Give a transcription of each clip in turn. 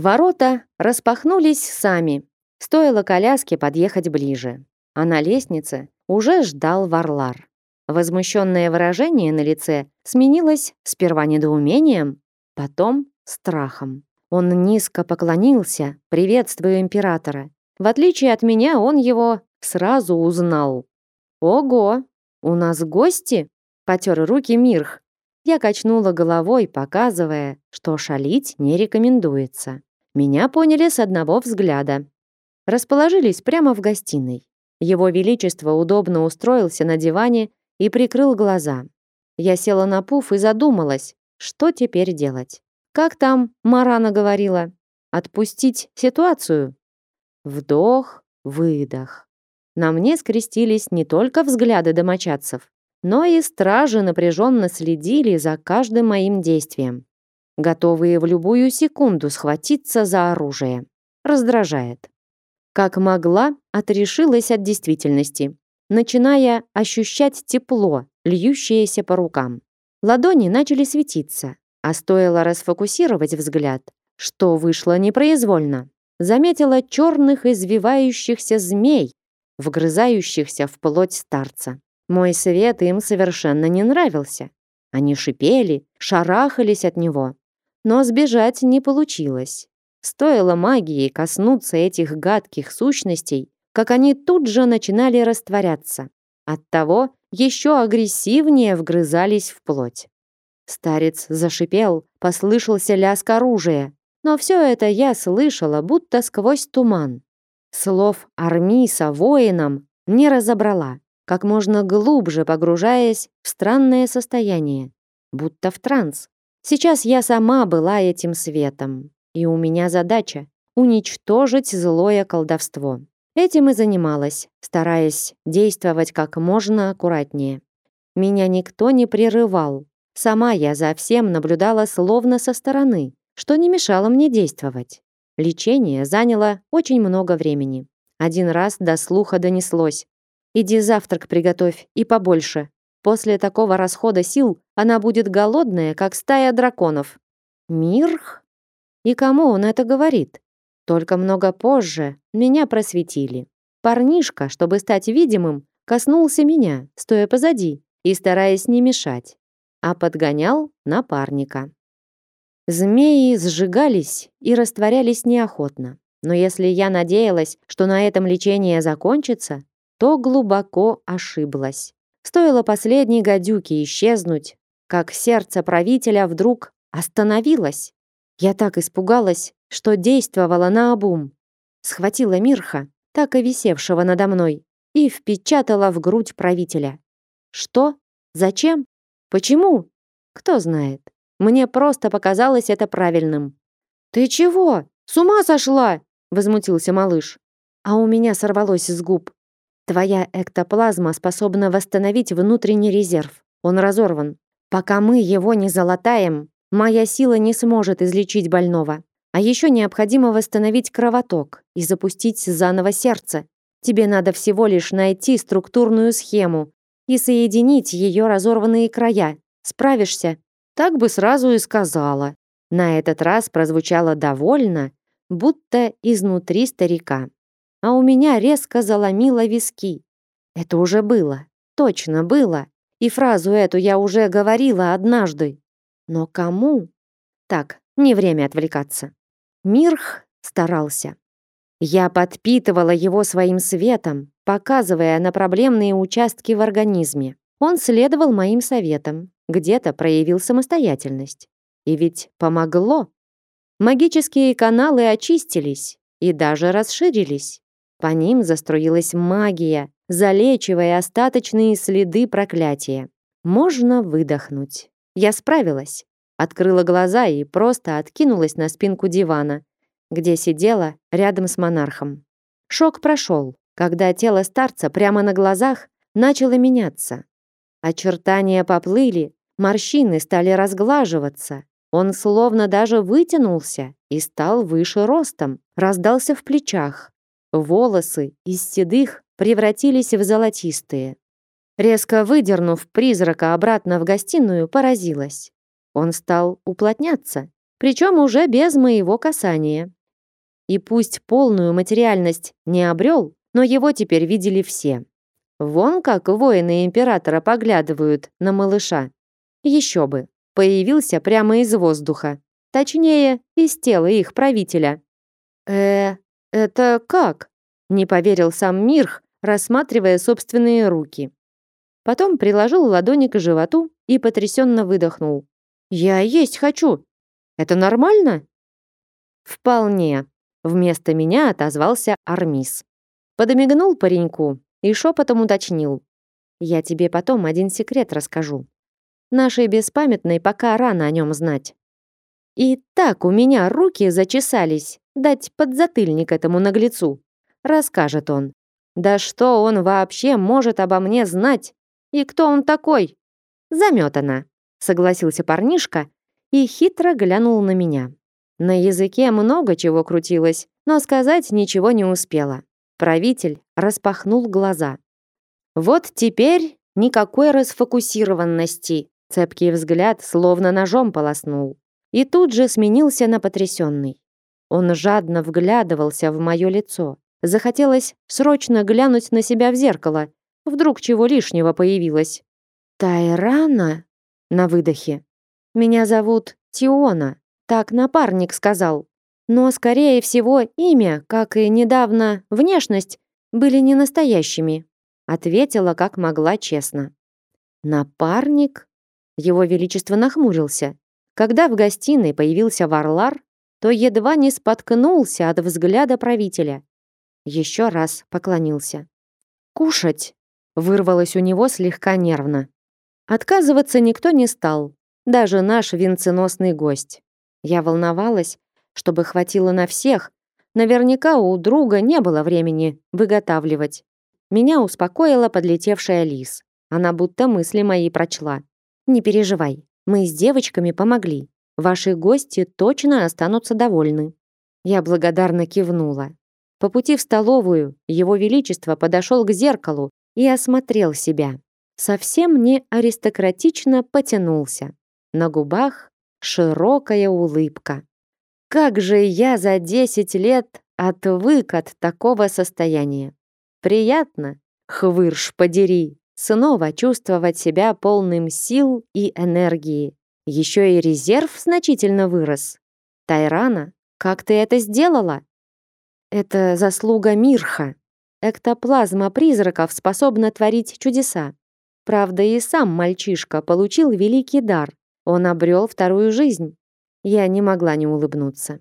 Ворота распахнулись сами. Стоило коляске подъехать ближе. А на лестнице уже ждал Варлар. Возмущенное выражение на лице сменилось сперва недоумением, потом страхом. Он низко поклонился, приветствуя императора. В отличие от меня, он его сразу узнал. «Ого, у нас гости?» — потер руки Мирх. Я качнула головой, показывая, что шалить не рекомендуется. Меня поняли с одного взгляда. Расположились прямо в гостиной. Его Величество удобно устроился на диване и прикрыл глаза. Я села на пуф и задумалась, что теперь делать. Как там Марана говорила? Отпустить ситуацию? Вдох, выдох. На мне скрестились не только взгляды домочадцев, но и стражи напряженно следили за каждым моим действием, готовые в любую секунду схватиться за оружие. Раздражает. Как могла, отрешилась от действительности начиная ощущать тепло, льющееся по рукам. Ладони начали светиться, а стоило расфокусировать взгляд, что вышло непроизвольно. Заметила черных извивающихся змей, вгрызающихся в плоть старца. Мой свет им совершенно не нравился. Они шипели, шарахались от него. Но сбежать не получилось. Стоило магии коснуться этих гадких сущностей, как они тут же начинали растворяться. Оттого еще агрессивнее вгрызались в плоть. Старец зашипел, послышался лязг оружия. Но все это я слышала, будто сквозь туман. Слов Армиса воинам не разобрала, как можно глубже погружаясь в странное состояние, будто в транс. Сейчас я сама была этим светом, и у меня задача — уничтожить злое колдовство. Этим и занималась, стараясь действовать как можно аккуратнее. Меня никто не прерывал. Сама я за всем наблюдала словно со стороны, что не мешало мне действовать. Лечение заняло очень много времени. Один раз до слуха донеслось. «Иди завтрак приготовь, и побольше. После такого расхода сил она будет голодная, как стая драконов». «Мирх?» И кому он это говорит? Только много позже меня просветили. Парнишка, чтобы стать видимым, коснулся меня, стоя позади и стараясь не мешать, а подгонял напарника. Змеи сжигались и растворялись неохотно. Но если я надеялась, что на этом лечение закончится, то глубоко ошиблась. Стоило последней гадюке исчезнуть, как сердце правителя вдруг остановилось. Я так испугалась, что действовала наобум. Схватила Мирха, так и висевшего надо мной, и впечатала в грудь правителя. Что? Зачем? Почему? Кто знает. Мне просто показалось это правильным. «Ты чего? С ума сошла?» — возмутился малыш. А у меня сорвалось с губ. «Твоя эктоплазма способна восстановить внутренний резерв. Он разорван. Пока мы его не залатаем, моя сила не сможет излечить больного. А еще необходимо восстановить кровоток и запустить заново сердце. Тебе надо всего лишь найти структурную схему и соединить ее разорванные края. Справишься? Так бы сразу и сказала. На этот раз прозвучало довольно, будто изнутри старика. А у меня резко заломило виски. Это уже было. Точно было. И фразу эту я уже говорила однажды. Но кому? Так, не время отвлекаться. Мирх старался. Я подпитывала его своим светом, показывая на проблемные участки в организме. Он следовал моим советам, где-то проявил самостоятельность. И ведь помогло. Магические каналы очистились и даже расширились. По ним заструилась магия, залечивая остаточные следы проклятия. Можно выдохнуть. Я справилась открыла глаза и просто откинулась на спинку дивана, где сидела рядом с монархом. Шок прошел, когда тело старца прямо на глазах начало меняться. Очертания поплыли, морщины стали разглаживаться. Он словно даже вытянулся и стал выше ростом, раздался в плечах. Волосы из седых превратились в золотистые. Резко выдернув призрака обратно в гостиную, поразилась. Он стал уплотняться, Причем уже без моего касания. И пусть полную материальность не обрел, но его теперь видели все. Вон как воины императора поглядывают на малыша. Еще бы, появился прямо из воздуха. Точнее, из тела их правителя. э это как?» Не поверил сам Мирх, рассматривая собственные руки. Потом приложил ладони к животу и потрясенно выдохнул. «Я есть хочу. Это нормально?» «Вполне», — вместо меня отозвался Армис. Подомигнул пареньку и шепотом уточнил. «Я тебе потом один секрет расскажу. Нашей беспамятной пока рано о нем знать». И так у меня руки зачесались дать подзатыльник этому наглецу. Расскажет он. Да что он вообще может обо мне знать? И кто он такой? Заметана, согласился парнишка и хитро глянул на меня. На языке много чего крутилось, но сказать ничего не успела. Правитель распахнул глаза. Вот теперь никакой расфокусированности. Цепкий взгляд словно ножом полоснул и тут же сменился на потрясенный. Он жадно вглядывался в мое лицо. Захотелось срочно глянуть на себя в зеркало. Вдруг чего лишнего появилось. «Тайрана?» На выдохе. «Меня зовут Тиона», так напарник сказал. Но, скорее всего, имя, как и недавно внешность, были не настоящими. Ответила, как могла честно. «Напарник?» Его Величество нахмурился. Когда в гостиной появился Варлар, то едва не споткнулся от взгляда правителя. Еще раз поклонился. «Кушать!» — вырвалось у него слегка нервно. Отказываться никто не стал, даже наш венценосный гость. Я волновалась, чтобы хватило на всех. Наверняка у друга не было времени выготавливать. Меня успокоила подлетевшая лис. Она будто мысли мои прочла. «Не переживай, мы с девочками помогли. Ваши гости точно останутся довольны». Я благодарно кивнула. По пути в столовую его величество подошел к зеркалу и осмотрел себя. Совсем не аристократично потянулся. На губах широкая улыбка. Как же я за 10 лет отвык от такого состояния. Приятно, хвырш подери снова чувствовать себя полным сил и энергии. Еще и резерв значительно вырос. Тайрана, как ты это сделала? Это заслуга Мирха. Эктоплазма призраков способна творить чудеса. Правда, и сам мальчишка получил великий дар. Он обрел вторую жизнь. Я не могла не улыбнуться.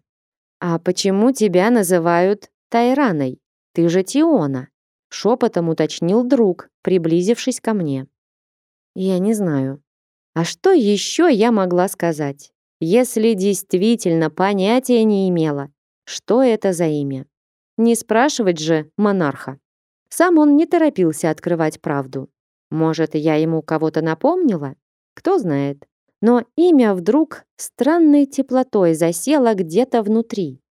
«А почему тебя называют Тайраной? Ты же Тиона!» Шепотом уточнил друг, приблизившись ко мне. Я не знаю. А что еще я могла сказать, если действительно понятия не имела, что это за имя? Не спрашивать же монарха. Сам он не торопился открывать правду. Может, я ему кого-то напомнила? Кто знает. Но имя вдруг странной теплотой засело где-то внутри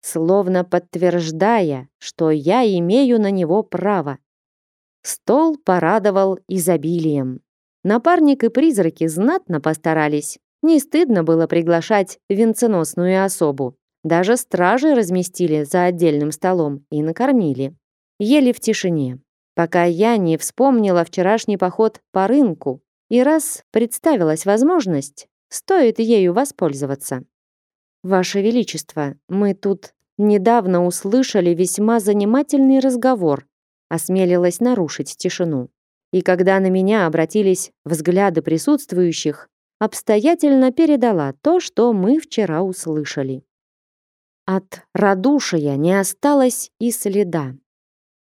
словно подтверждая, что я имею на него право. Стол порадовал изобилием. Напарник и призраки знатно постарались. Не стыдно было приглашать венценосную особу. Даже стражи разместили за отдельным столом и накормили. Ели в тишине, пока я не вспомнила вчерашний поход по рынку. И раз представилась возможность, стоит ею воспользоваться. «Ваше Величество, мы тут недавно услышали весьма занимательный разговор», осмелилась нарушить тишину. И когда на меня обратились взгляды присутствующих, обстоятельно передала то, что мы вчера услышали. От радушия не осталось и следа.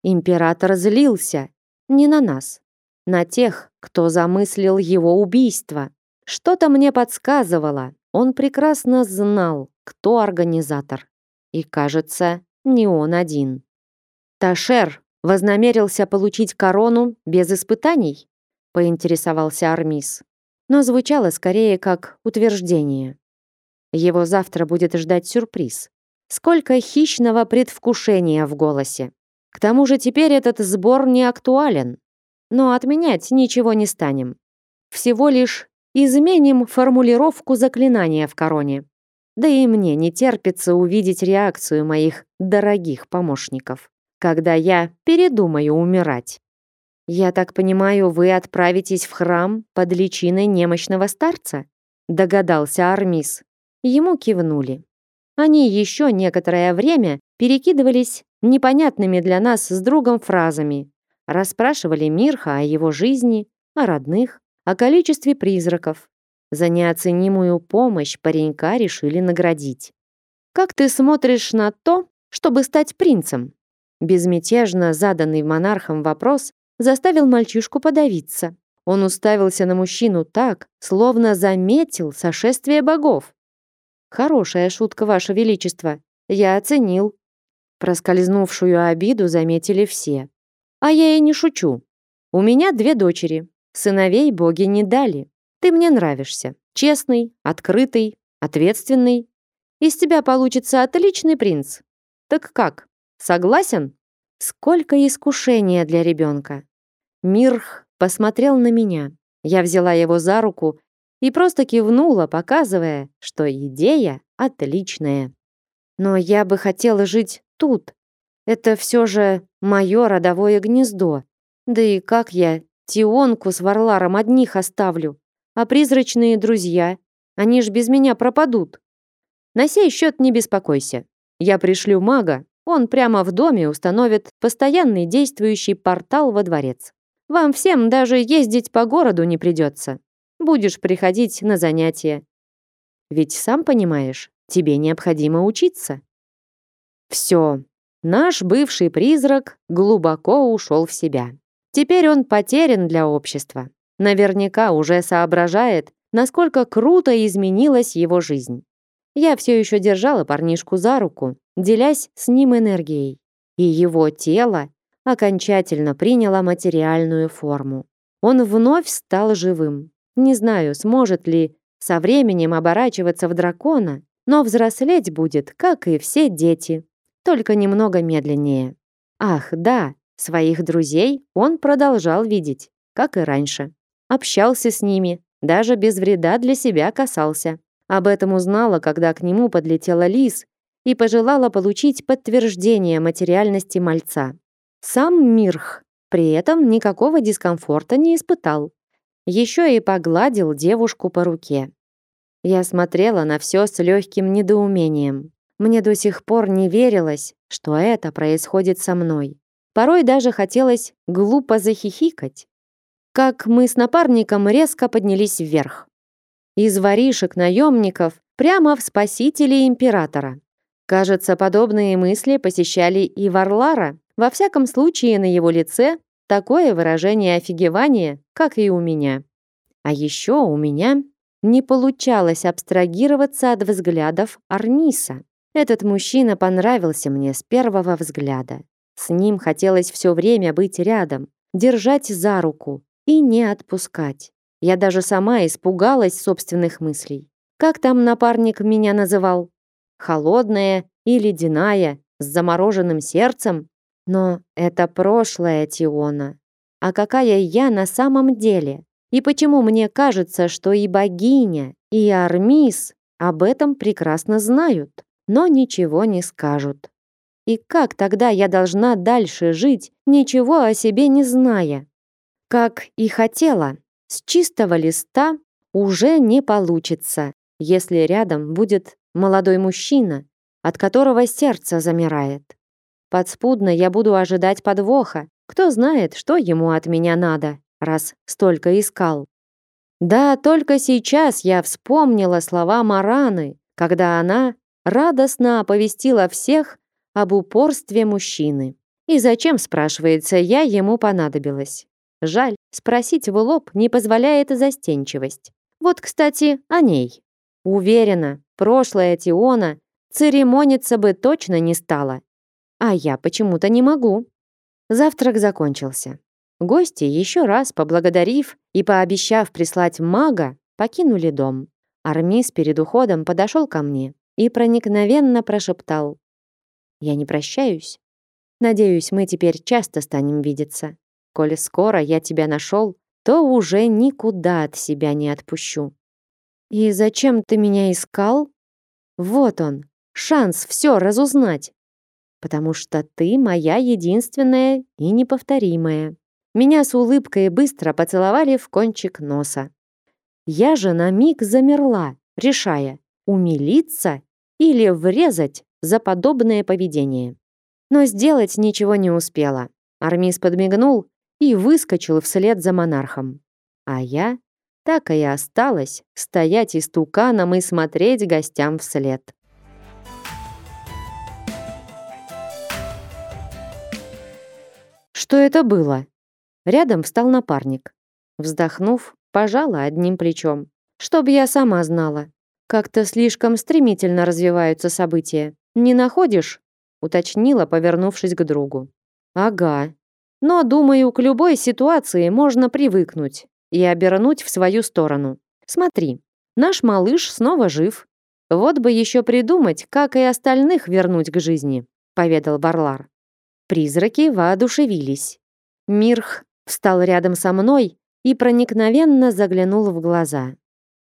Император злился не на нас, на тех, кто замыслил его убийство. Что-то мне подсказывало, он прекрасно знал, кто организатор. И, кажется, не он один. Ташер вознамерился получить корону без испытаний? Поинтересовался Армис. Но звучало скорее как утверждение. Его завтра будет ждать сюрприз. Сколько хищного предвкушения в голосе. К тому же теперь этот сбор не актуален. Но отменять ничего не станем. Всего лишь Изменим формулировку заклинания в короне. Да и мне не терпится увидеть реакцию моих дорогих помощников, когда я передумаю умирать. «Я так понимаю, вы отправитесь в храм под личиной немощного старца?» догадался Армис. Ему кивнули. Они еще некоторое время перекидывались непонятными для нас с другом фразами, расспрашивали Мирха о его жизни, о родных, о количестве призраков. За неоценимую помощь паренька решили наградить. «Как ты смотришь на то, чтобы стать принцем?» Безмятежно заданный монархом вопрос заставил мальчишку подавиться. Он уставился на мужчину так, словно заметил сошествие богов. «Хорошая шутка, Ваше Величество. Я оценил». Проскользнувшую обиду заметили все. «А я и не шучу. У меня две дочери. Сыновей боги не дали. Ты мне нравишься. Честный, открытый, ответственный. Из тебя получится отличный принц. Так как, согласен?» Сколько искушения для ребенка. Мирх посмотрел на меня. Я взяла его за руку и просто кивнула, показывая, что идея отличная. Но я бы хотела жить тут. Это все же мое родовое гнездо. Да и как я Тионку с Варларом одних оставлю? А призрачные друзья, они ж без меня пропадут. На сей счет не беспокойся. Я пришлю мага, он прямо в доме установит постоянный действующий портал во дворец. Вам всем даже ездить по городу не придется. Будешь приходить на занятия. Ведь сам понимаешь, тебе необходимо учиться. Все. Наш бывший призрак глубоко ушел в себя. Теперь он потерян для общества. Наверняка уже соображает, насколько круто изменилась его жизнь. Я все еще держала парнишку за руку, делясь с ним энергией. И его тело окончательно приняло материальную форму. Он вновь стал живым. Не знаю, сможет ли со временем оборачиваться в дракона, но взрослеть будет, как и все дети, только немного медленнее. Ах, да, своих друзей он продолжал видеть, как и раньше. Общался с ними, даже без вреда для себя касался. Об этом узнала, когда к нему подлетела Лис и пожелала получить подтверждение материальности мальца. Сам Мирх при этом никакого дискомфорта не испытал. Еще и погладил девушку по руке. Я смотрела на все с легким недоумением. Мне до сих пор не верилось, что это происходит со мной. Порой даже хотелось глупо захихикать. Как мы с напарником резко поднялись вверх из воришек наемников прямо в спасителей императора. Кажется, подобные мысли посещали и Варлара. Во всяком случае, на его лице такое выражение офигевания, как и у меня. А еще у меня не получалось абстрагироваться от взглядов Арниса. Этот мужчина понравился мне с первого взгляда. С ним хотелось все время быть рядом, держать за руку и не отпускать. Я даже сама испугалась собственных мыслей. Как там напарник меня называл? Холодная и ледяная, с замороженным сердцем? Но это прошлое Тиона. А какая я на самом деле? И почему мне кажется, что и богиня, и Армис об этом прекрасно знают, но ничего не скажут? И как тогда я должна дальше жить, ничего о себе не зная? Как и хотела, с чистого листа уже не получится, если рядом будет молодой мужчина, от которого сердце замирает. Подспудно я буду ожидать подвоха. Кто знает, что ему от меня надо, раз столько искал. Да, только сейчас я вспомнила слова Мараны, когда она радостно оповестила всех об упорстве мужчины. И зачем, спрашивается, я ему понадобилась? Жаль, спросить в лоб не позволяет застенчивость. Вот, кстати, о ней. Уверена, прошлая Тиона церемониться бы точно не стала. А я почему-то не могу. Завтрак закончился. Гости, еще раз поблагодарив и пообещав прислать мага, покинули дом. Армис перед уходом подошел ко мне и проникновенно прошептал. «Я не прощаюсь. Надеюсь, мы теперь часто станем видеться. Коли скоро я тебя нашел, то уже никуда от себя не отпущу. И зачем ты меня искал? Вот он, шанс все разузнать. Потому что ты моя единственная и неповторимая. Меня с улыбкой быстро поцеловали в кончик носа. Я же на миг замерла, решая, умилиться или врезать за подобное поведение. Но сделать ничего не успела. Армис подмигнул и выскочил вслед за монархом. А я так и осталась стоять истуканом и смотреть гостям вслед. Что это было? Рядом встал напарник. Вздохнув, пожала одним плечом. Чтоб я сама знала. Как-то слишком стремительно развиваются события. Не находишь? Уточнила, повернувшись к другу. Ага. Но, думаю, к любой ситуации можно привыкнуть и обернуть в свою сторону. Смотри, наш малыш снова жив. Вот бы еще придумать, как и остальных вернуть к жизни, поведал Барлар. Призраки воодушевились. Мирх встал рядом со мной и проникновенно заглянул в глаза.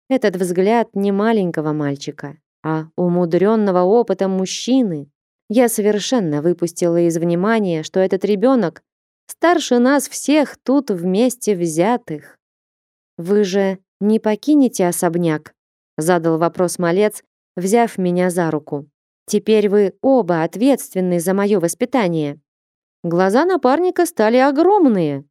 Этот взгляд не маленького мальчика, а умудренного опытом мужчины. Я совершенно выпустила из внимания, что этот ребенок старше нас всех тут вместе взятых. «Вы же не покинете особняк?» задал вопрос малец, взяв меня за руку. «Теперь вы оба ответственны за мое воспитание». Глаза напарника стали огромные.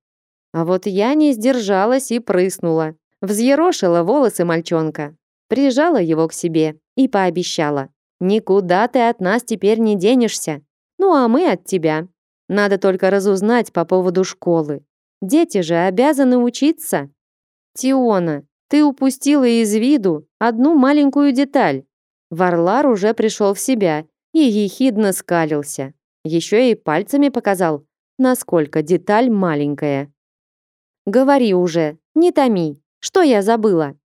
А вот я не сдержалась и прыснула. Взъерошила волосы мальчонка, прижала его к себе и пообещала. «Никуда ты от нас теперь не денешься. Ну а мы от тебя. Надо только разузнать по поводу школы. Дети же обязаны учиться». Тиона, ты упустила из виду одну маленькую деталь. Варлар уже пришел в себя и ехидно скалился. Еще и пальцами показал, насколько деталь маленькая. Говори уже, не томи, что я забыла?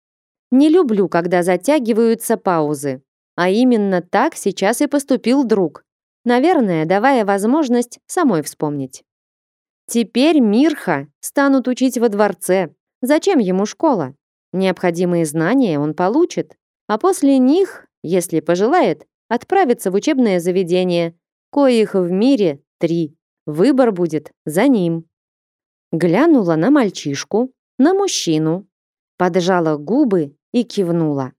Не люблю, когда затягиваются паузы. А именно так сейчас и поступил друг. Наверное, давая возможность самой вспомнить. Теперь Мирха станут учить во дворце, Зачем ему школа? Необходимые знания он получит, а после них, если пожелает, отправится в учебное заведение, коих в мире три. Выбор будет за ним. Глянула на мальчишку, на мужчину, поджала губы и кивнула.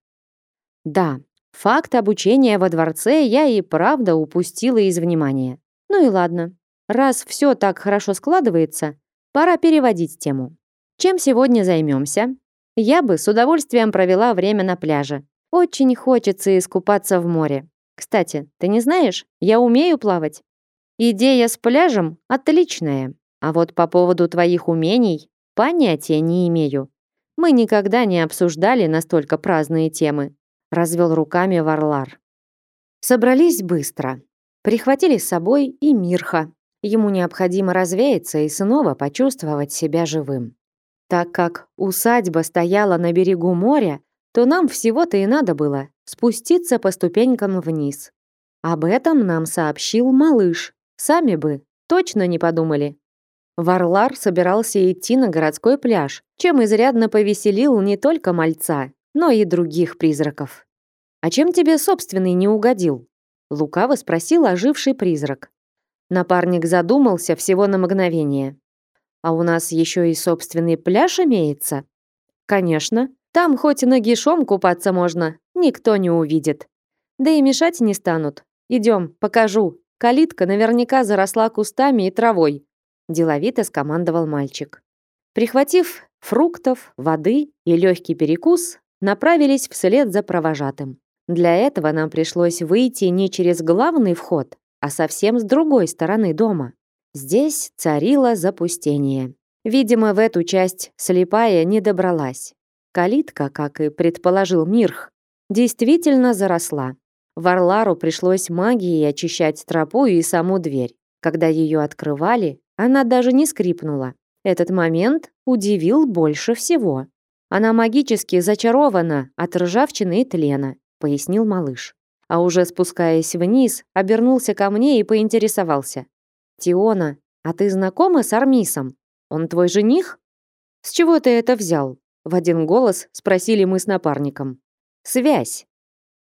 Да, факт обучения во дворце я и правда упустила из внимания. Ну и ладно. Раз все так хорошо складывается, пора переводить тему. Чем сегодня займемся? Я бы с удовольствием провела время на пляже. Очень хочется искупаться в море. Кстати, ты не знаешь, я умею плавать. Идея с пляжем отличная. А вот по поводу твоих умений понятия не имею. Мы никогда не обсуждали настолько праздные темы. Развел руками Варлар. Собрались быстро. Прихватили с собой и Мирха. Ему необходимо развеяться и снова почувствовать себя живым. Так как усадьба стояла на берегу моря, то нам всего-то и надо было спуститься по ступенькам вниз. Об этом нам сообщил малыш. Сами бы точно не подумали. Варлар собирался идти на городской пляж, чем изрядно повеселил не только мальца, но и других призраков. «А чем тебе собственный не угодил?» Лукаво спросил оживший призрак. Напарник задумался всего на мгновение. А у нас еще и собственный пляж имеется? Конечно. Там хоть нагишом купаться можно, никто не увидит. Да и мешать не станут. Идем, покажу. Калитка наверняка заросла кустами и травой. Деловито скомандовал мальчик. Прихватив фруктов, воды и легкий перекус, направились вслед за провожатым. Для этого нам пришлось выйти не через главный вход, а совсем с другой стороны дома. Здесь царило запустение. Видимо, в эту часть слепая не добралась. Калитка, как и предположил Мирх, действительно заросла. Варлару пришлось магией очищать тропу и саму дверь. Когда ее открывали, она даже не скрипнула. Этот момент удивил больше всего. Она магически зачарована от ржавчины и тлена, пояснил малыш. А уже спускаясь вниз, обернулся ко мне и поинтересовался. «Тиона, а ты знакома с Армисом? Он твой жених?» «С чего ты это взял?» В один голос спросили мы с напарником. «Связь».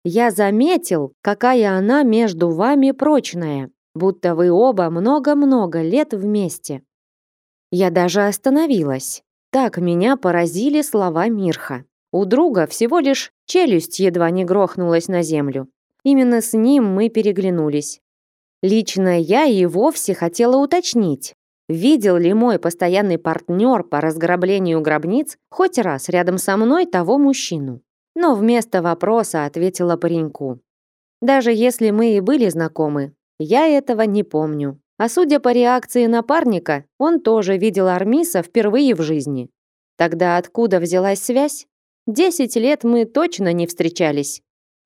Я заметил, какая она между вами прочная, будто вы оба много-много лет вместе. Я даже остановилась. Так меня поразили слова Мирха. У друга всего лишь челюсть едва не грохнулась на землю. Именно с ним мы переглянулись. Лично я и вовсе хотела уточнить, видел ли мой постоянный партнер по разграблению гробниц хоть раз рядом со мной того мужчину. Но вместо вопроса ответила пареньку. Даже если мы и были знакомы, я этого не помню. А судя по реакции напарника, он тоже видел Армиса впервые в жизни. Тогда откуда взялась связь? Десять лет мы точно не встречались.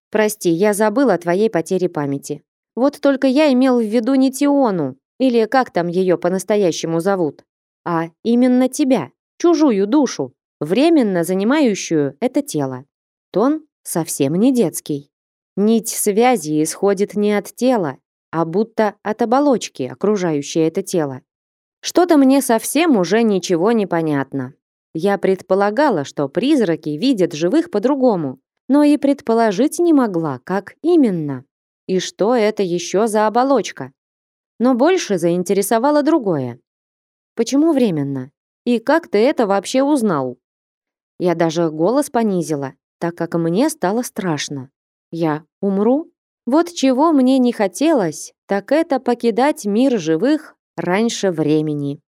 Прости, я забыл о твоей потере памяти. Вот только я имел в виду не Тиону, или как там ее по-настоящему зовут, а именно тебя, чужую душу, временно занимающую это тело. Тон совсем не детский. Нить связи исходит не от тела, а будто от оболочки, окружающей это тело. Что-то мне совсем уже ничего не понятно. Я предполагала, что призраки видят живых по-другому, но и предположить не могла, как именно. И что это еще за оболочка? Но больше заинтересовало другое. Почему временно? И как ты это вообще узнал? Я даже голос понизила, так как мне стало страшно. Я умру? Вот чего мне не хотелось, так это покидать мир живых раньше времени.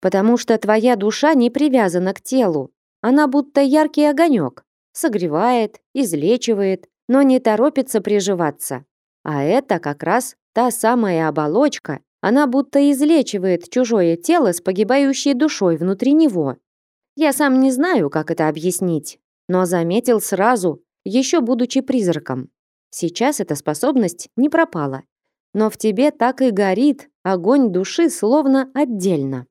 Потому что твоя душа не привязана к телу. Она будто яркий огонек, согревает, излечивает, но не торопится приживаться. А это как раз та самая оболочка, она будто излечивает чужое тело с погибающей душой внутри него. Я сам не знаю, как это объяснить, но заметил сразу, еще будучи призраком. Сейчас эта способность не пропала, но в тебе так и горит огонь души словно отдельно.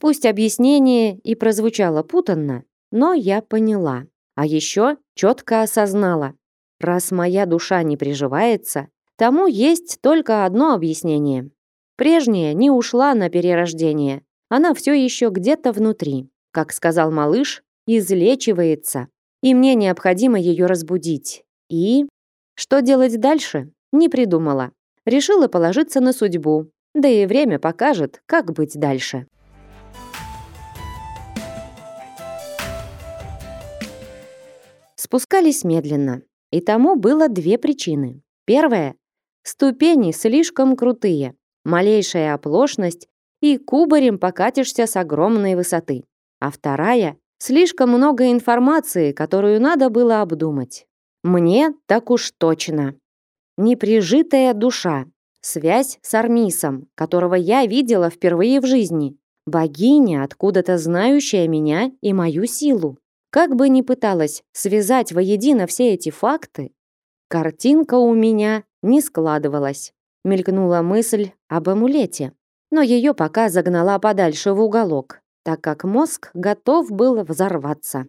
Пусть объяснение и прозвучало путанно, но я поняла. А еще четко осознала, раз моя душа не приживается, тому есть только одно объяснение. Прежняя не ушла на перерождение. Она все еще где-то внутри. Как сказал малыш, излечивается. И мне необходимо ее разбудить. И... Что делать дальше? Не придумала. Решила положиться на судьбу. Да и время покажет, как быть дальше. Спускались медленно. И тому было две причины. Первая – ступени слишком крутые. Малейшая оплошность и кубарем покатишься с огромной высоты. А вторая – слишком много информации, которую надо было обдумать. Мне так уж точно. Неприжитая душа. Связь с Армисом, которого я видела впервые в жизни. Богиня, откуда-то знающая меня и мою силу. Как бы ни пыталась связать воедино все эти факты, картинка у меня не складывалась. Мелькнула мысль об амулете, но ее пока загнала подальше в уголок, так как мозг готов был взорваться.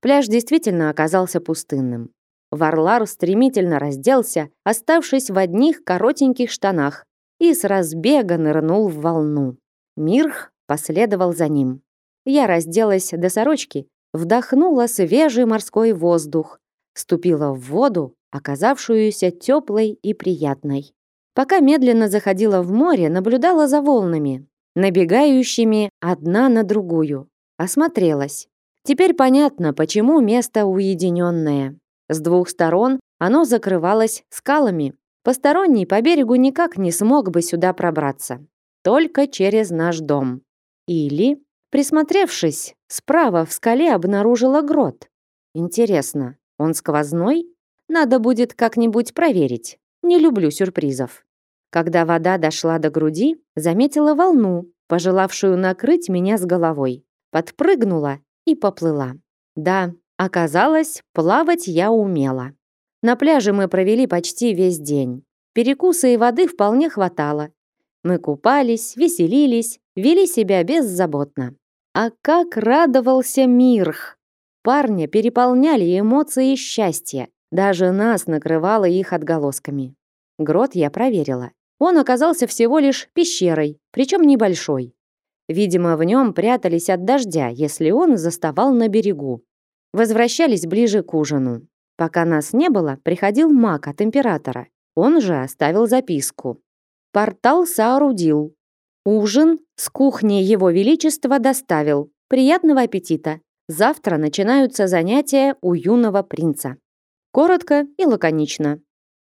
Пляж действительно оказался пустынным. Варлар стремительно разделся, оставшись в одних коротеньких штанах, и с разбега нырнул в волну. Мирх последовал за ним. Я разделась до сорочки вдохнула свежий морской воздух, ступила в воду, оказавшуюся теплой и приятной. Пока медленно заходила в море, наблюдала за волнами, набегающими одна на другую. Осмотрелась. Теперь понятно, почему место уединенное. С двух сторон оно закрывалось скалами. Посторонний по берегу никак не смог бы сюда пробраться. Только через наш дом. Или Присмотревшись, справа в скале обнаружила грот. Интересно, он сквозной? Надо будет как-нибудь проверить. Не люблю сюрпризов. Когда вода дошла до груди, заметила волну, пожелавшую накрыть меня с головой. Подпрыгнула и поплыла. Да, оказалось, плавать я умела. На пляже мы провели почти весь день. Перекуса и воды вполне хватало. Мы купались, веселились, вели себя беззаботно. А как радовался Мирх! Парня переполняли эмоции счастья. Даже нас накрывало их отголосками. Грот я проверила. Он оказался всего лишь пещерой, причем небольшой. Видимо, в нем прятались от дождя, если он заставал на берегу. Возвращались ближе к ужину. Пока нас не было, приходил маг от императора. Он же оставил записку. Портал соорудил. Ужин с кухни Его Величества доставил. Приятного аппетита. Завтра начинаются занятия у юного принца. Коротко и лаконично.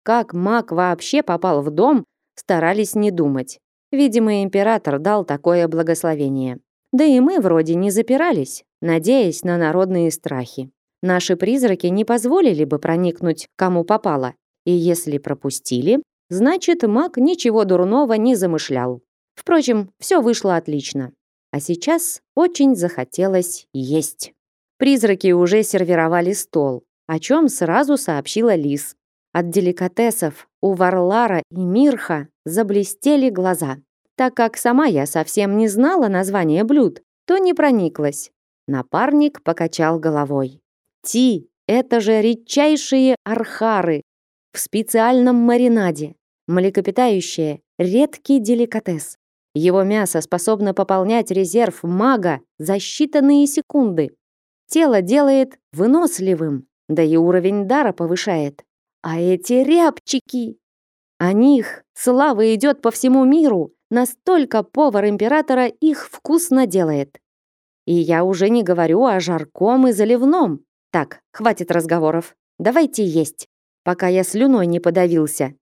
Как маг вообще попал в дом, старались не думать. Видимо, император дал такое благословение. Да и мы вроде не запирались, надеясь на народные страхи. Наши призраки не позволили бы проникнуть кому попало. И если пропустили, значит, маг ничего дурного не замышлял. Впрочем, все вышло отлично. А сейчас очень захотелось есть. Призраки уже сервировали стол, о чем сразу сообщила Лис. От деликатесов у Варлара и Мирха заблестели глаза. Так как сама я совсем не знала названия блюд, то не прониклась. Напарник покачал головой. «Ти, это же редчайшие архары в специальном маринаде. Млекопитающее – редкий деликатес. Его мясо способно пополнять резерв мага за считанные секунды. Тело делает выносливым, да и уровень дара повышает. А эти рябчики! О них слава идет по всему миру, настолько повар императора их вкусно делает. И я уже не говорю о жарком и заливном. Так, хватит разговоров. Давайте есть, пока я слюной не подавился.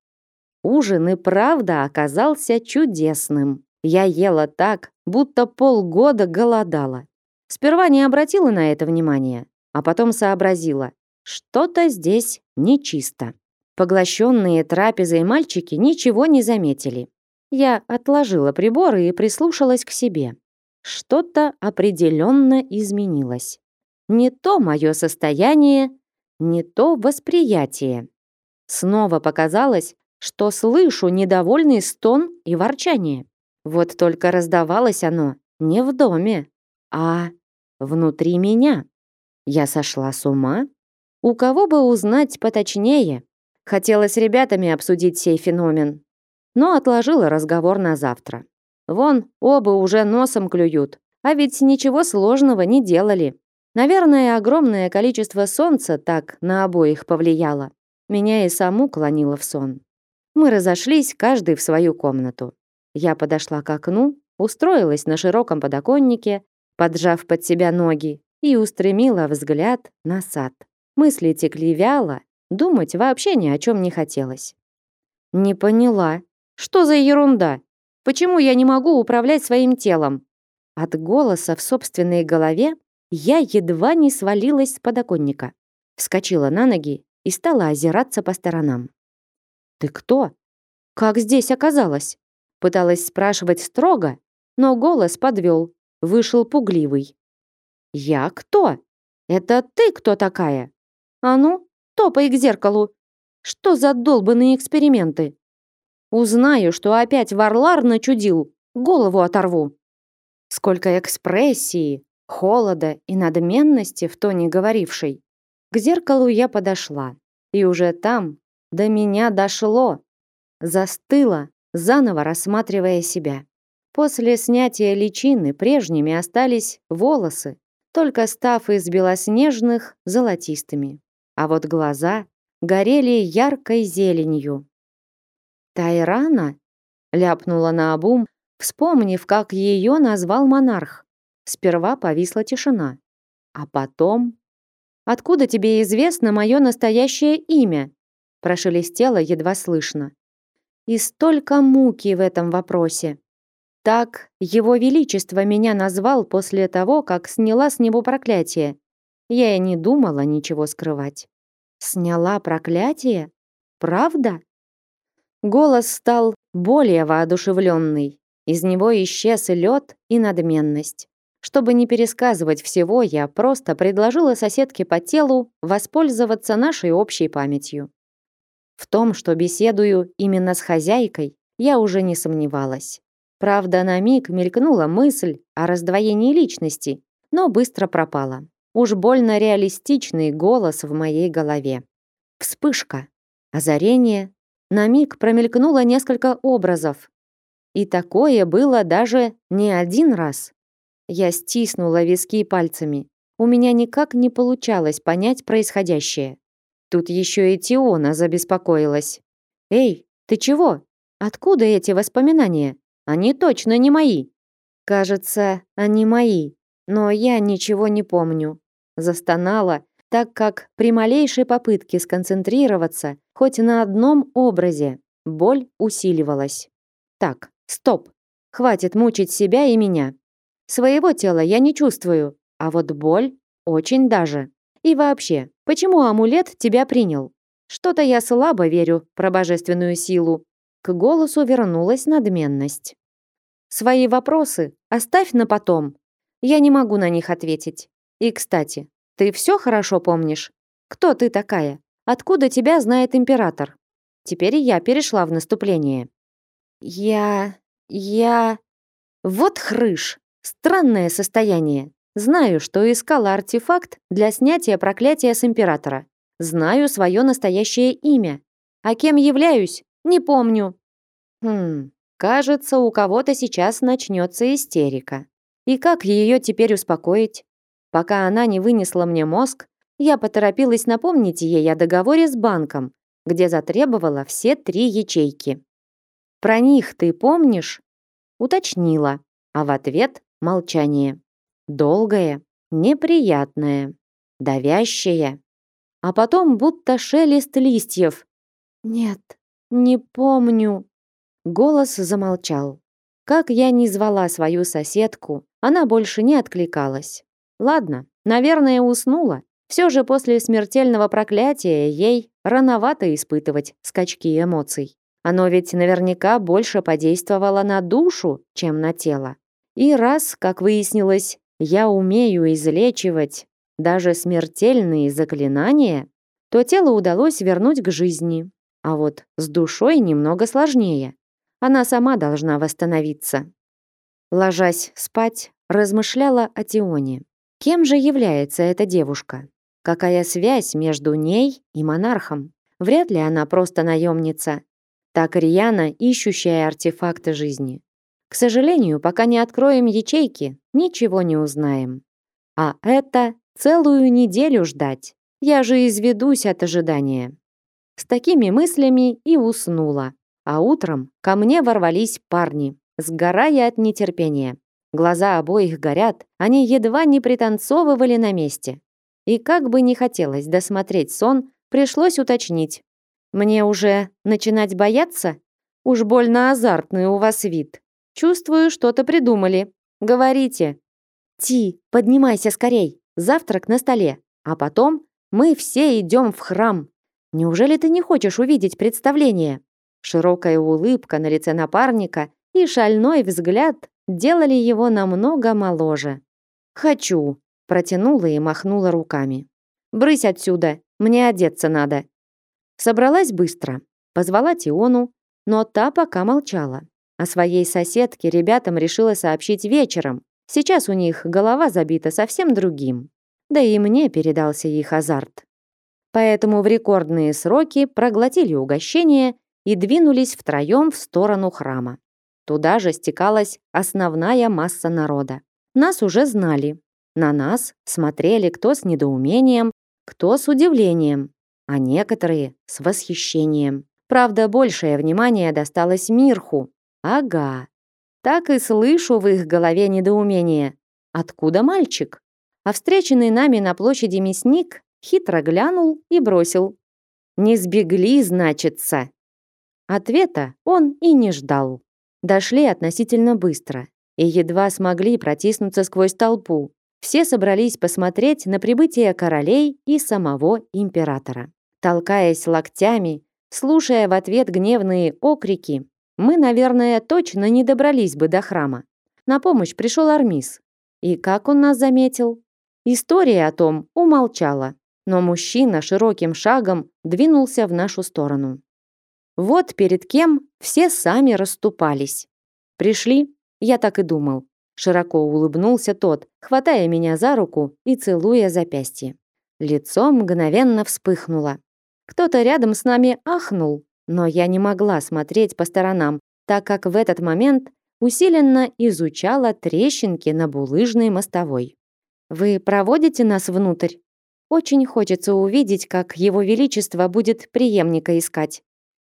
Ужин и правда оказался чудесным. Я ела так, будто полгода голодала. Сперва не обратила на это внимания, а потом сообразила, что-то здесь нечисто. Поглощенные трапезой мальчики ничего не заметили. Я отложила приборы и прислушалась к себе. Что-то определенно изменилось. Не то мое состояние, не то восприятие. Снова показалось, что слышу недовольный стон и ворчание. Вот только раздавалось оно не в доме, а внутри меня. Я сошла с ума? У кого бы узнать поточнее? Хотелось с ребятами обсудить сей феномен, но отложила разговор на завтра. Вон, оба уже носом клюют, а ведь ничего сложного не делали. Наверное, огромное количество солнца так на обоих повлияло. Меня и саму клонило в сон. Мы разошлись, каждый в свою комнату. Я подошла к окну, устроилась на широком подоконнике, поджав под себя ноги, и устремила взгляд на сад. Мысли текли вяло, думать вообще ни о чем не хотелось. Не поняла, что за ерунда? Почему я не могу управлять своим телом? От голоса в собственной голове я едва не свалилась с подоконника. Вскочила на ноги и стала озираться по сторонам. «Ты кто? Как здесь оказалась?» Пыталась спрашивать строго, но голос подвел, вышел пугливый. «Я кто? Это ты кто такая? А ну, топай к зеркалу. Что за долбанные эксперименты? Узнаю, что опять Варлар начудил, голову оторву». Сколько экспрессии, холода и надменности в тоне говорившей. К зеркалу я подошла, и уже там до меня дошло. Застыла, заново рассматривая себя. После снятия личины прежними остались волосы, только став из белоснежных золотистыми. А вот глаза горели яркой зеленью. «Тайрана?» — ляпнула наобум, вспомнив, как ее назвал монарх. Сперва повисла тишина. А потом... «Откуда тебе известно мое настоящее имя?» прошелестело едва слышно. И столько муки в этом вопросе. Так его величество меня назвал после того, как сняла с него проклятие. Я и не думала ничего скрывать. Сняла проклятие? Правда? Голос стал более воодушевленный. Из него исчез и лед, и надменность. Чтобы не пересказывать всего, я просто предложила соседке по телу воспользоваться нашей общей памятью. В том, что беседую именно с хозяйкой, я уже не сомневалась. Правда, на миг мелькнула мысль о раздвоении личности, но быстро пропала. Уж больно реалистичный голос в моей голове. Вспышка, озарение, на миг промелькнуло несколько образов. И такое было даже не один раз. Я стиснула виски пальцами. У меня никак не получалось понять происходящее. Тут еще и Тиона забеспокоилась. «Эй, ты чего? Откуда эти воспоминания? Они точно не мои». «Кажется, они мои, но я ничего не помню». Застонала, так как при малейшей попытке сконцентрироваться хоть на одном образе, боль усиливалась. Так, стоп. Хватит мучить себя и меня. Своего тела я не чувствую, а вот боль очень даже. И вообще, почему амулет тебя принял? Что-то я слабо верю про божественную силу. К голосу вернулась надменность. Свои вопросы оставь на потом. Я не могу на них ответить. И, кстати, ты все хорошо помнишь? Кто ты такая? Откуда тебя знает император? Теперь я перешла в наступление. Я... я... Вот хрыш. Странное состояние. Знаю, что искала артефакт для снятия проклятия с императора. Знаю свое настоящее имя. А кем являюсь, не помню. Хм, кажется, у кого-то сейчас начнется истерика. И как ее теперь успокоить? Пока она не вынесла мне мозг, я поторопилась напомнить ей о договоре с банком, где затребовала все три ячейки. «Про них ты помнишь?» Уточнила, а в ответ молчание. Долгое, неприятное, давящее. А потом будто шелест листьев. «Нет, не помню». Голос замолчал. Как я ни звала свою соседку, она больше не откликалась. Ладно, наверное, уснула. Все же после смертельного проклятия ей рановато испытывать скачки эмоций. Оно ведь наверняка больше подействовало на душу, чем на тело. И раз, как выяснилось, я умею излечивать даже смертельные заклинания, то тело удалось вернуть к жизни. А вот с душой немного сложнее. Она сама должна восстановиться. Ложась спать, размышляла о Тионе. Кем же является эта девушка? Какая связь между ней и монархом? Вряд ли она просто наемница. Так рьяно ищущая артефакты жизни. К сожалению, пока не откроем ячейки, ничего не узнаем. А это целую неделю ждать. Я же изведусь от ожидания. С такими мыслями и уснула. А утром ко мне ворвались парни, сгорая от нетерпения. Глаза обоих горят, они едва не пританцовывали на месте. И как бы не хотелось досмотреть сон, пришлось уточнить. Мне уже начинать бояться? Уж больно азартный у вас вид. Чувствую, что-то придумали. Говорите. Ти, поднимайся скорей. Завтрак на столе. А потом мы все идем в храм. Неужели ты не хочешь увидеть представление? Широкая улыбка на лице напарника и шальной взгляд делали его намного моложе. «Хочу», — протянула и махнула руками. «Брысь отсюда, мне одеться надо». Собралась быстро, позвала Тиону, но та пока молчала. О своей соседке ребятам решила сообщить вечером. Сейчас у них голова забита совсем другим. Да и мне передался их азарт. Поэтому в рекордные сроки проглотили угощение и двинулись втроем в сторону храма. Туда же стекалась основная масса народа. Нас уже знали. На нас смотрели кто с недоумением, кто с удивлением, а некоторые с восхищением. Правда, большее внимание досталось Мирху. Ага. Так и слышу в их голове недоумение. Откуда мальчик? А встреченный нами на площади мясник хитро глянул и бросил. «Не сбегли, значится». Ответа он и не ждал. Дошли относительно быстро и едва смогли протиснуться сквозь толпу. Все собрались посмотреть на прибытие королей и самого императора. Толкаясь локтями, слушая в ответ гневные окрики, мы, наверное, точно не добрались бы до храма. На помощь пришел Армис. И как он нас заметил? История о том умолчала, но мужчина широким шагом двинулся в нашу сторону. Вот перед кем все сами расступались. Пришли, я так и думал. Широко улыбнулся тот, хватая меня за руку и целуя запястье. Лицо мгновенно вспыхнуло. Кто-то рядом с нами ахнул, но я не могла смотреть по сторонам, так как в этот момент усиленно изучала трещинки на булыжной мостовой. «Вы проводите нас внутрь?» Очень хочется увидеть, как его величество будет преемника искать.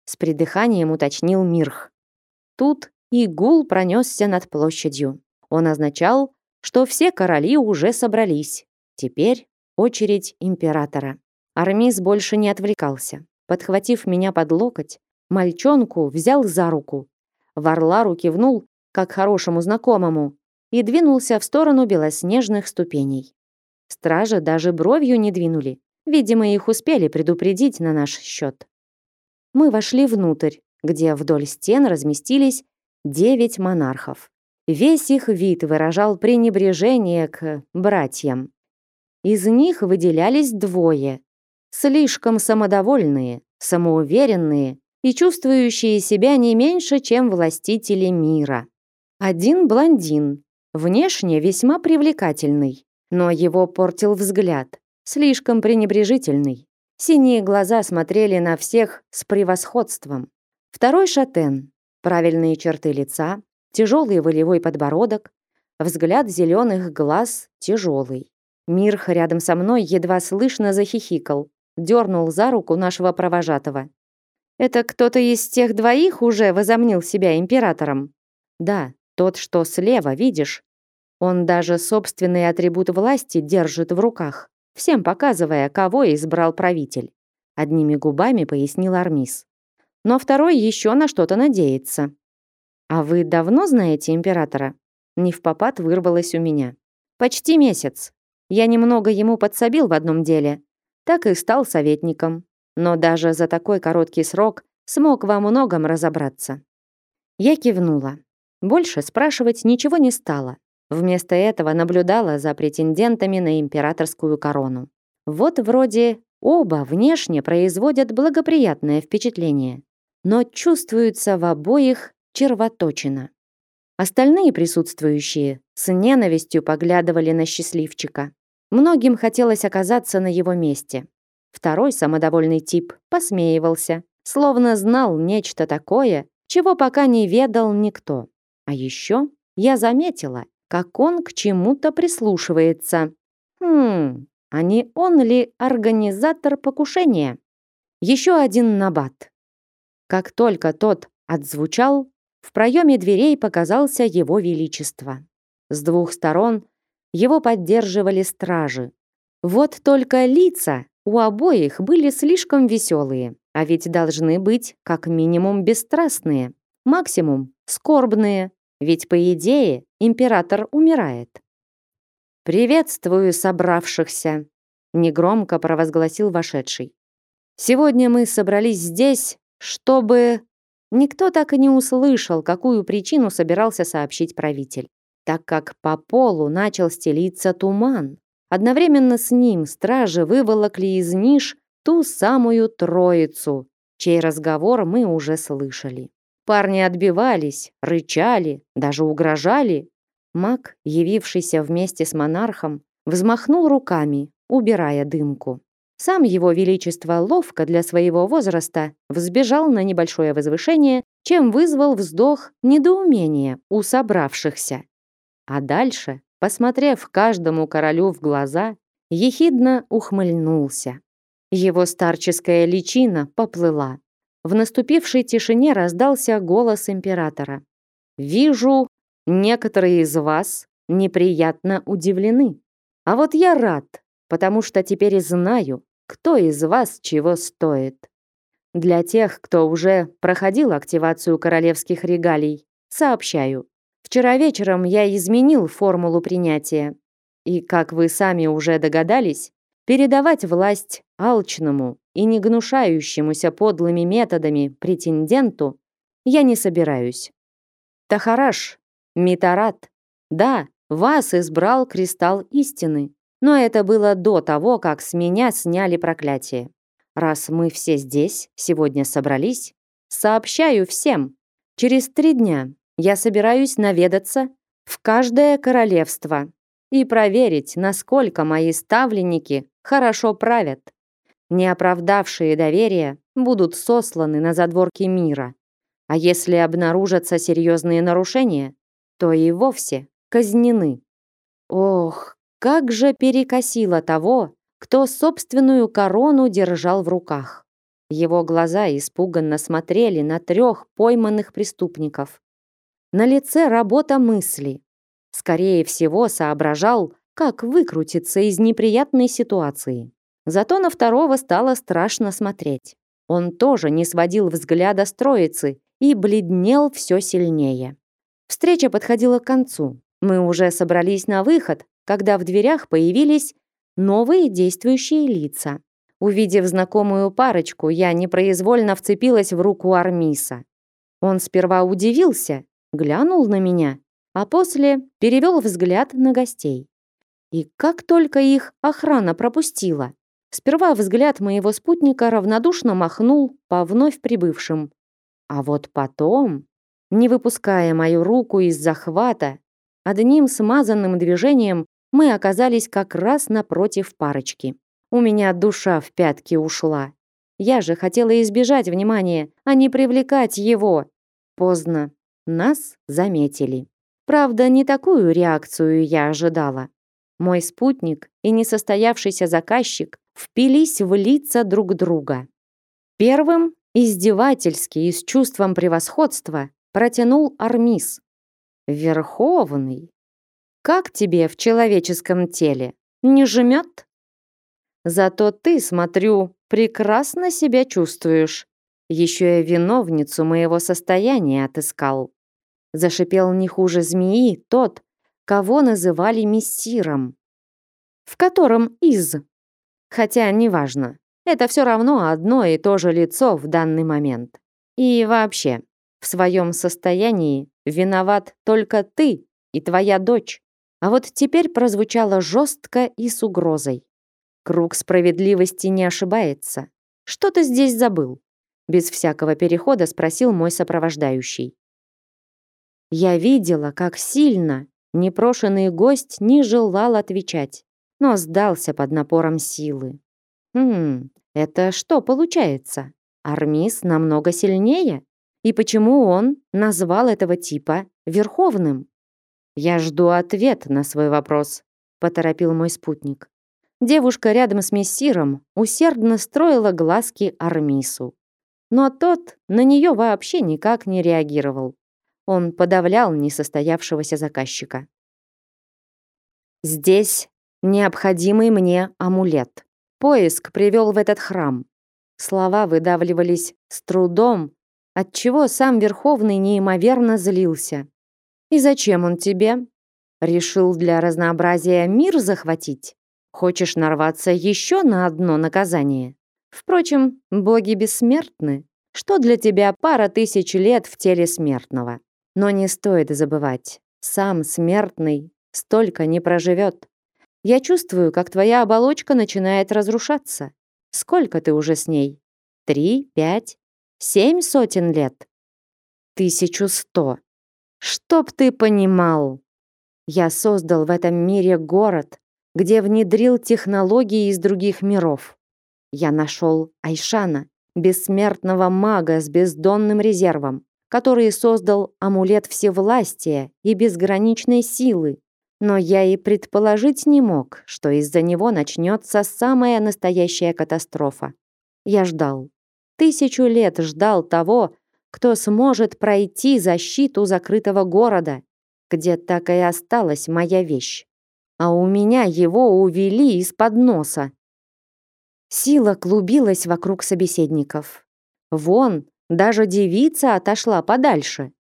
С придыханием уточнил Мирх. Тут и гул пронесся над площадью. Он означал, что все короли уже собрались. Теперь очередь императора. Армис больше не отвлекался. Подхватив меня под локоть, мальчонку взял за руку. Варлару кивнул, как хорошему знакомому, и двинулся в сторону белоснежных ступеней. Стражи даже бровью не двинули. Видимо, их успели предупредить на наш счет. Мы вошли внутрь, где вдоль стен разместились девять монархов. Весь их вид выражал пренебрежение к братьям. Из них выделялись двое, слишком самодовольные, самоуверенные и чувствующие себя не меньше, чем властители мира. Один блондин, внешне весьма привлекательный, но его портил взгляд, слишком пренебрежительный. Синие глаза смотрели на всех с превосходством. Второй шатен, правильные черты лица, тяжелый волевой подбородок, взгляд зеленых глаз тяжелый. Мирх рядом со мной едва слышно захихикал, дернул за руку нашего провожатого. «Это кто-то из тех двоих уже возомнил себя императором?» «Да, тот, что слева, видишь?» Он даже собственный атрибут власти держит в руках, всем показывая, кого избрал правитель. Одними губами пояснил Армис. Но второй еще на что-то надеется. «А вы давно знаете императора?» Не в попад вырвалось у меня. «Почти месяц. Я немного ему подсобил в одном деле. Так и стал советником. Но даже за такой короткий срок смог во многом разобраться». Я кивнула. Больше спрашивать ничего не стала. Вместо этого наблюдала за претендентами на императорскую корону. Вот вроде оба внешне производят благоприятное впечатление, но чувствуется в обоих червоточина. Остальные присутствующие с ненавистью поглядывали на счастливчика. Многим хотелось оказаться на его месте. Второй самодовольный тип посмеивался, словно знал нечто такое, чего пока не ведал никто. А еще я заметила, как он к чему-то прислушивается. Хм, а не он ли организатор покушения? Еще один набат. Как только тот отзвучал, в проеме дверей показался его величество. С двух сторон его поддерживали стражи. Вот только лица у обоих были слишком веселые, а ведь должны быть как минимум бесстрастные, максимум скорбные, ведь по идее император умирает. «Приветствую собравшихся», — негромко провозгласил вошедший. «Сегодня мы собрались здесь, чтобы Никто так и не услышал, какую причину собирался сообщить правитель, так как по полу начал стелиться туман. Одновременно с ним стражи выволокли из ниш ту самую троицу, чей разговор мы уже слышали. Парни отбивались, рычали, даже угрожали. Маг, явившийся вместе с монархом, взмахнул руками, убирая дымку. Сам его величество ловко для своего возраста взбежал на небольшое возвышение, чем вызвал вздох недоумения у собравшихся. А дальше, посмотрев каждому королю в глаза, ехидно ухмыльнулся. Его старческая личина поплыла. В наступившей тишине раздался голос императора. «Вижу, некоторые из вас неприятно удивлены. А вот я рад, потому что теперь знаю, кто из вас чего стоит. Для тех, кто уже проходил активацию королевских регалий, сообщаю. Вчера вечером я изменил формулу принятия. И, как вы сами уже догадались, передавать власть алчному и не гнушающемуся подлыми методами претенденту я не собираюсь. Тахараш, Митарат, да, вас избрал кристалл истины. Но это было до того, как с меня сняли проклятие. Раз мы все здесь, сегодня собрались, сообщаю всем. Через три дня я собираюсь наведаться в каждое королевство и проверить, насколько мои ставленники хорошо правят. Не оправдавшие доверия будут сосланы на задворки мира. А если обнаружатся серьезные нарушения, то и вовсе казнены. Ох, как же перекосило того, кто собственную корону держал в руках. Его глаза испуганно смотрели на трех пойманных преступников. На лице работа мысли. Скорее всего, соображал, как выкрутиться из неприятной ситуации. Зато на второго стало страшно смотреть. Он тоже не сводил взгляда с троицы и бледнел все сильнее. Встреча подходила к концу. Мы уже собрались на выход, когда в дверях появились новые действующие лица. Увидев знакомую парочку, я непроизвольно вцепилась в руку Армиса. Он сперва удивился, глянул на меня, а после перевел взгляд на гостей. И как только их охрана пропустила, сперва взгляд моего спутника равнодушно махнул по вновь прибывшим. А вот потом, не выпуская мою руку из захвата, одним смазанным движением мы оказались как раз напротив парочки. У меня душа в пятки ушла. Я же хотела избежать внимания, а не привлекать его. Поздно. Нас заметили. Правда, не такую реакцию я ожидала. Мой спутник и несостоявшийся заказчик впились в лица друг друга. Первым, издевательски и с чувством превосходства, протянул Армис. «Верховный, как тебе в человеческом теле? Не жмет?» Зато ты, смотрю, прекрасно себя чувствуешь. Еще и виновницу моего состояния отыскал. Зашипел не хуже змеи тот, кого называли мессиром. В котором из. Хотя неважно. Это все равно одно и то же лицо в данный момент. И вообще, в своем состоянии виноват только ты и твоя дочь. А вот теперь прозвучало жестко и с угрозой. Круг справедливости не ошибается. Что ты здесь забыл? Без всякого перехода спросил мой сопровождающий. Я видела, как сильно непрошенный гость не желал отвечать, но сдался под напором силы. Хм, это что получается? Армис намного сильнее? И почему он назвал этого типа Верховным? Я жду ответ на свой вопрос, поторопил мой спутник. Девушка рядом с мессиром усердно строила глазки Армису. Но тот на нее вообще никак не реагировал. Он подавлял несостоявшегося заказчика. «Здесь необходимый мне амулет. Поиск привел в этот храм». Слова выдавливались с трудом, отчего сам Верховный неимоверно злился. «И зачем он тебе? Решил для разнообразия мир захватить?» Хочешь нарваться еще на одно наказание? Впрочем, боги бессмертны. Что для тебя пара тысяч лет в теле смертного? Но не стоит забывать, сам смертный столько не проживет. Я чувствую, как твоя оболочка начинает разрушаться. Сколько ты уже с ней? Три, пять, семь сотен лет? Тысячу сто. Чтоб ты понимал, я создал в этом мире город, где внедрил технологии из других миров. Я нашел Айшана, бессмертного мага с бездонным резервом, который создал амулет всевластия и безграничной силы. Но я и предположить не мог, что из-за него начнется самая настоящая катастрофа. Я ждал. Тысячу лет ждал того, кто сможет пройти защиту закрытого города, где так и осталась моя вещь а у меня его увели из-под носа. Сила клубилась вокруг собеседников. Вон, даже девица отошла подальше,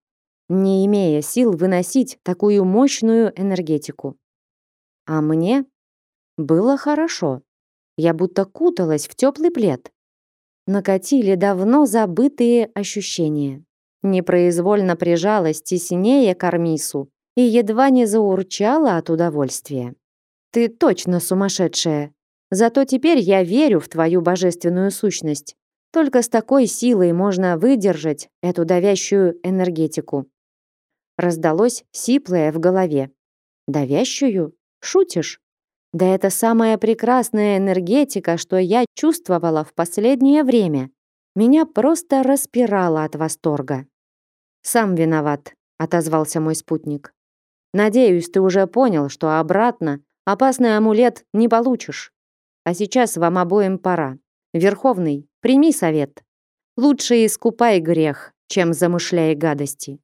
не имея сил выносить такую мощную энергетику. А мне было хорошо. Я будто куталась в теплый плед. Накатили давно забытые ощущения. Непроизвольно прижалась теснее к Армису и едва не заурчала от удовольствия. «Ты точно сумасшедшая. Зато теперь я верю в твою божественную сущность. Только с такой силой можно выдержать эту давящую энергетику». Раздалось сиплое в голове. «Давящую? Шутишь?» Да это самая прекрасная энергетика, что я чувствовала в последнее время. Меня просто распирало от восторга. «Сам виноват», — отозвался мой спутник. Надеюсь, ты уже понял, что обратно опасный амулет не получишь. А сейчас вам обоим пора. Верховный, прими совет. Лучше искупай грех, чем замышляй гадости.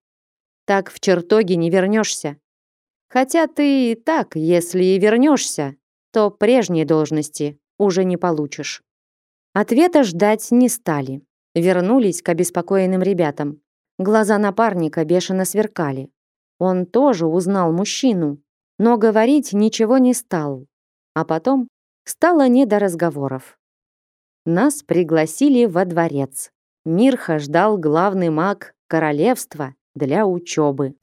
Так в чертоге не вернешься. Хотя ты и так, если и вернешься, то прежней должности уже не получишь. Ответа ждать не стали. Вернулись к обеспокоенным ребятам. Глаза напарника бешено сверкали. Он тоже узнал мужчину, но говорить ничего не стал. А потом стало не до разговоров. Нас пригласили во дворец. Мирха ждал главный маг королевства для учебы.